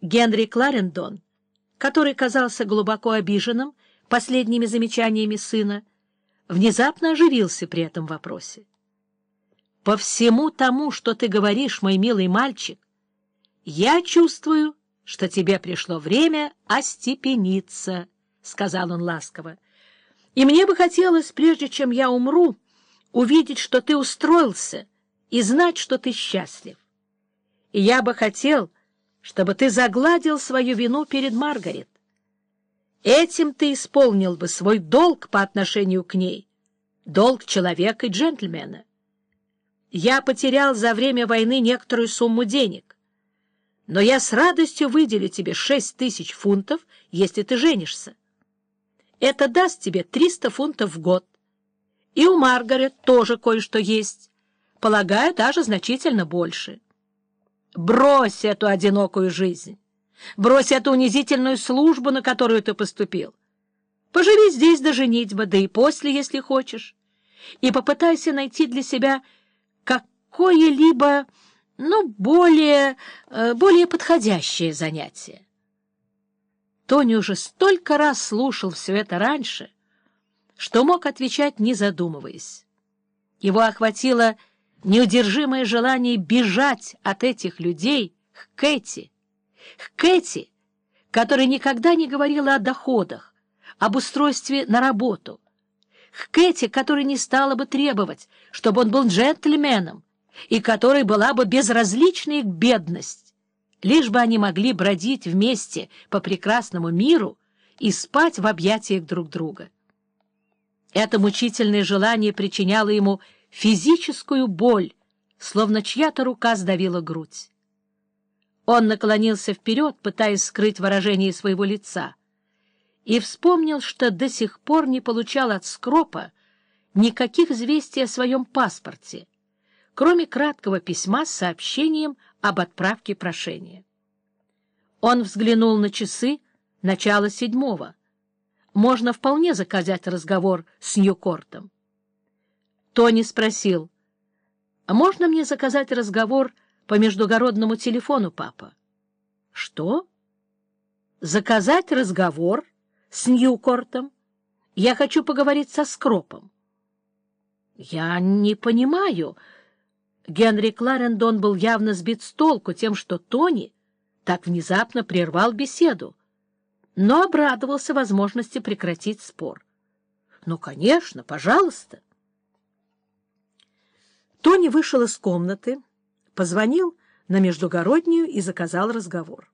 Генри Кларендон, который казался глубоко обиженным последними замечаниями сына, внезапно оживился при этом вопросе. «По всему тому, что ты говоришь, мой милый мальчик, я чувствую, что тебе пришло время остепениться», — сказал он ласково. «И мне бы хотелось, прежде чем я умру, увидеть, что ты устроился, и знать, что ты счастлив. И я бы хотел, чтобы ты загладил свою вину перед Маргарет. Этим ты исполнил бы свой долг по отношению к ней, долг человека и джентльмена. Я потерял за время войны некоторую сумму денег, но я с радостью выделю тебе шесть тысяч фунтов, если ты женишься. Это даст тебе триста фунтов в год. И у Маргарет тоже кое-что есть, полагаю, даже значительно больше. Брось эту одинокую жизнь. Брось эту унизительную службу, на которую ты поступил. Поживи здесь до женитьбы, да и после, если хочешь. И попытайся найти для себя какое-либо, ну, более, э, более подходящее занятие. Тони уже столько раз слушал все это раньше, что мог отвечать, не задумываясь. Его охватило неудержимое желание бежать от этих людей к Кэти, к Кэти, которая никогда не говорила о доходах, об устройстве на работу, к Кэти, которая не стала бы требовать, чтобы он был джентльменом, и которой была бы безразлична их бедность, лишь бы они могли бродить вместе по прекрасному миру и спать в объятиях друг друга. Это мучительное желание причиняло ему физическую боль, словно чья-то рука сдавила грудь. Он наклонился вперед, пытаясь скрыть выражение своего лица, и вспомнил, что до сих пор не получал от Скропа никаких известий о своем паспорте, кроме краткого письма с сообщением об отправке прошения. Он взглянул на часы начала седьмого. Можно вполне заказать разговор с Ньюкортом. Тони спросил, «А можно мне заказать разговор по междугородному телефону, папа?» «Что?» «Заказать разговор с Ньюкортом? Я хочу поговорить со Скропом». «Я не понимаю». Генри Кларендон был явно сбит с толку тем, что Тони так внезапно прервал беседу, но обрадовался возможности прекратить спор. «Ну, конечно, пожалуйста». Тони вышел из комнаты, позвонил на междугороднюю и заказал разговор.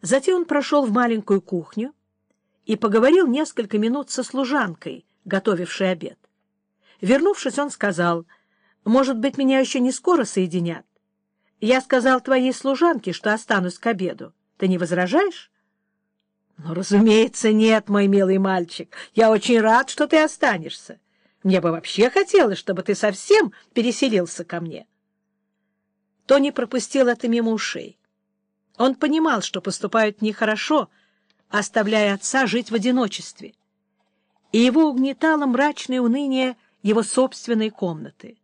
Затем он прошел в маленькую кухню и поговорил несколько минут со служанкой, готовившей обед. Вернувшись, он сказал, «Может быть, меня еще не скоро соединят? Я сказал твоей служанке, что останусь к обеду. Ты не возражаешь?» «Ну, разумеется, нет, мой милый мальчик. Я очень рад, что ты останешься. Мне бы вообще хотелось, чтобы ты совсем переселился ко мне. Тони пропустил это мимо ушей. Он понимал, что поступают нехорошо, оставляя отца жить в одиночестве. И его угнетало мрачное уныние его собственной комнаты.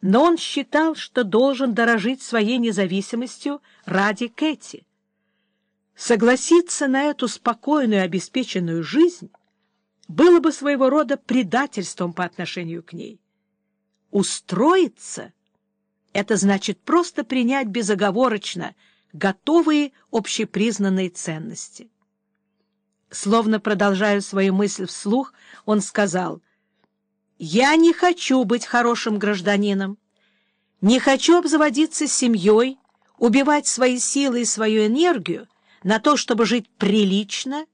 Но он считал, что должен дорожить своей независимостью ради Кэти. Согласиться на эту спокойную обеспеченную жизнь было бы своего рода предательством по отношению к ней. Устроиться — это значит просто принять безоговорочно готовые общепризнанные ценности. Словно продолжая свою мысль вслух, он сказал, «Я не хочу быть хорошим гражданином, не хочу обзаводиться семьей, убивать свои силы и свою энергию на то, чтобы жить прилично,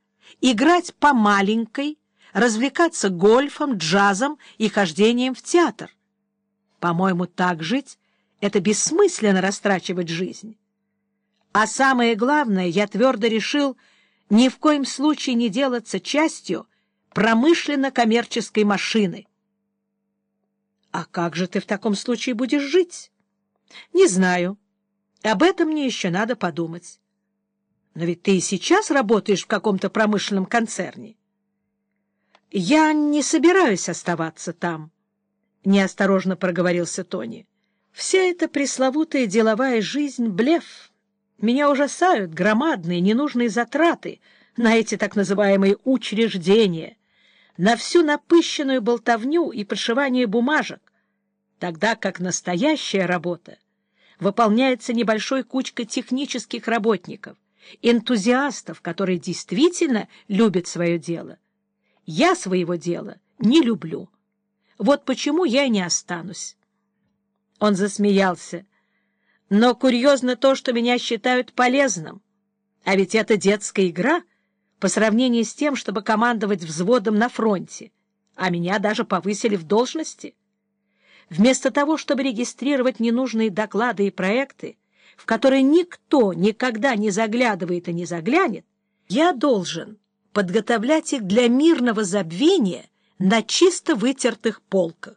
играть по маленькой, развлекаться гольфом, джазом и хождением в театр. По-моему, так жить — это бессмысленно растрачивать жизнь. А самое главное, я твердо решил ни в коем случае не делаться частью промышленно-коммерческой машины. А как же ты в таком случае будешь жить? Не знаю. Об этом мне еще надо подумать. Но ведь ты и сейчас работаешь в каком-то промышленном концерне. — Я не собираюсь оставаться там, — неосторожно проговорился Тони. — Вся эта пресловутая деловая жизнь — блеф. Меня ужасают громадные ненужные затраты на эти так называемые учреждения, на всю напыщенную болтовню и подшивание бумажек, тогда как настоящая работа выполняется небольшой кучкой технических работников, энтузиастов, которые действительно любят свое дело. Я своего дела не люблю. Вот почему я и не останусь. Он засмеялся. Но курьезно то, что меня считают полезным. А ведь это детская игра по сравнению с тем, чтобы командовать взводом на фронте. А меня даже повысили в должности. Вместо того, чтобы регистрировать ненужные доклады и проекты, в которые никто никогда не заглядывает и не заглянет, я должен подготовлять их для мирного забвения на чисто вытертых полках.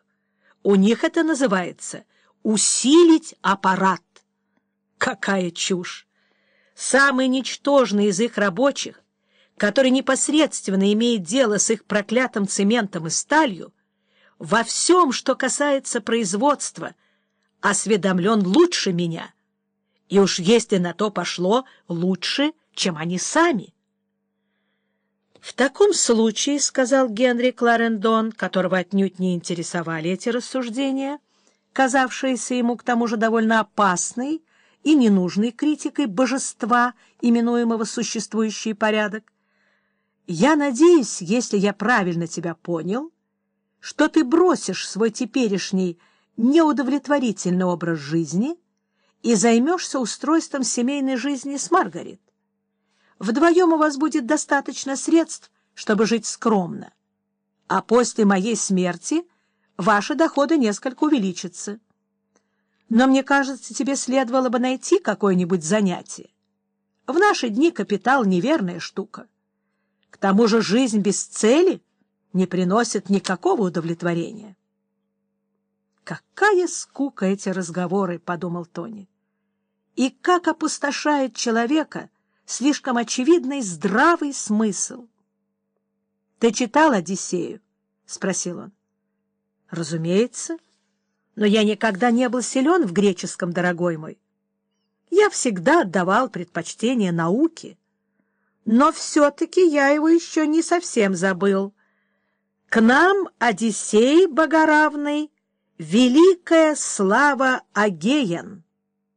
У них это называется «усилить аппарат». Какая чушь! Самый ничтожный из их рабочих, который непосредственно имеет дело с их проклятым цементом и сталью, во всем, что касается производства, осведомлен лучше меня. И уж если на то пошло, лучше, чем они сами. «В таком случае, — сказал Генри Кларендон, которого отнюдь не интересовали эти рассуждения, казавшиеся ему к тому же довольно опасной и ненужной критикой божества, именуемого существующий порядок, я надеюсь, если я правильно тебя понял, — что ты бросишь свой теперешний неудовлетворительный образ жизни и займешься устройством семейной жизни с Маргарет. Вдвоем у вас будет достаточно средств, чтобы жить скромно, а после моей смерти ваши доходы несколько увеличатся. Но мне кажется, тебе следовало бы найти какое-нибудь занятие. В наши дни капитал — неверная штука. К тому же жизнь без цели — не приносит никакого удовлетворения. «Какая скука эти разговоры!» — подумал Тони. «И как опустошает человека слишком очевидный здравый смысл!» «Ты читал «Одиссею»?» — спросил он. «Разумеется, но я никогда не был силен в греческом, дорогой мой. Я всегда отдавал предпочтение науке, но все-таки я его еще не совсем забыл» К нам, Одиссей Богоравный, великая слава Агеян.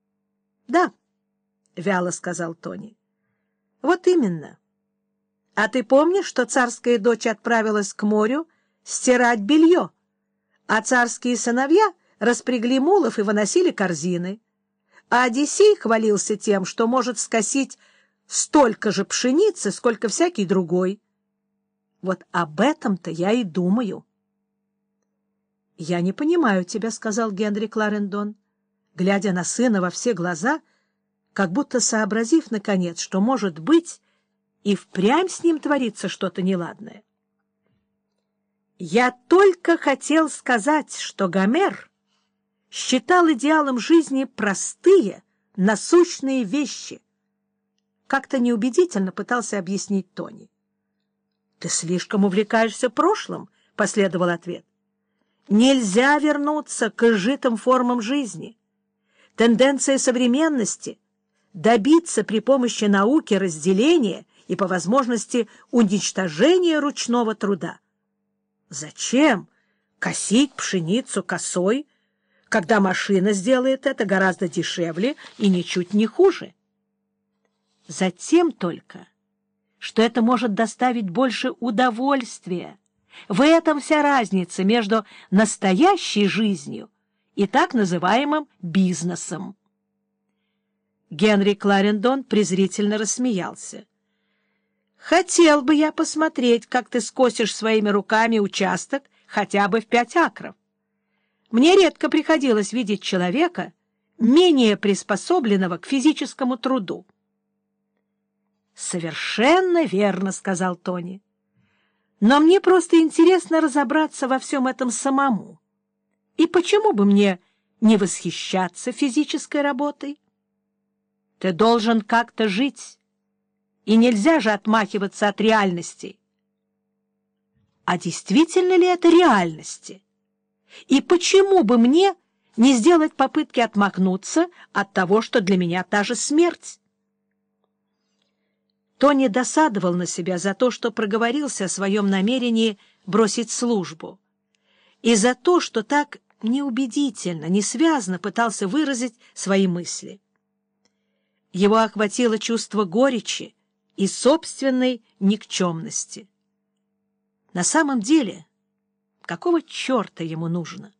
— Да, — вяло сказал Тони. — Вот именно. А ты помнишь, что царская дочь отправилась к морю стирать белье, а царские сыновья распрягли мулов и выносили корзины, а Одиссей хвалился тем, что может скосить столько же пшеницы, сколько всякий другой. Вот об этом-то я и думаю. — Я не понимаю тебя, — сказал Генри Кларендон, глядя на сына во все глаза, как будто сообразив, наконец, что, может быть, и впрямь с ним творится что-то неладное. Я только хотел сказать, что Гомер считал идеалом жизни простые, насущные вещи. Как-то неубедительно пытался объяснить Тони. «Ты слишком увлекаешься прошлым», — последовал ответ. «Нельзя вернуться к изжитым формам жизни. Тенденция современности — добиться при помощи науки разделения и, по возможности, уничтожения ручного труда. Зачем косить пшеницу косой, когда машина сделает это гораздо дешевле и ничуть не хуже? Затем только что это может доставить больше удовольствия. В этом вся разница между настоящей жизнью и так называемым бизнесом. Генри Кларендон презрительно рассмеялся. «Хотел бы я посмотреть, как ты скосишь своими руками участок хотя бы в пять акров. Мне редко приходилось видеть человека, менее приспособленного к физическому труду. «Совершенно верно», — сказал Тони. «Но мне просто интересно разобраться во всем этом самому. И почему бы мне не восхищаться физической работой? Ты должен как-то жить, и нельзя же отмахиваться от реальности. А действительно ли это реальности? И почему бы мне не сделать попытки отмахнуться от того, что для меня та же смерть? Тони досадовал на себя за то, что проговорился о своем намерении бросить службу, и за то, что так неубедительно, несвязно пытался выразить свои мысли. Его охватило чувство горечи и собственной никчемности. На самом деле, какого черта ему нужно?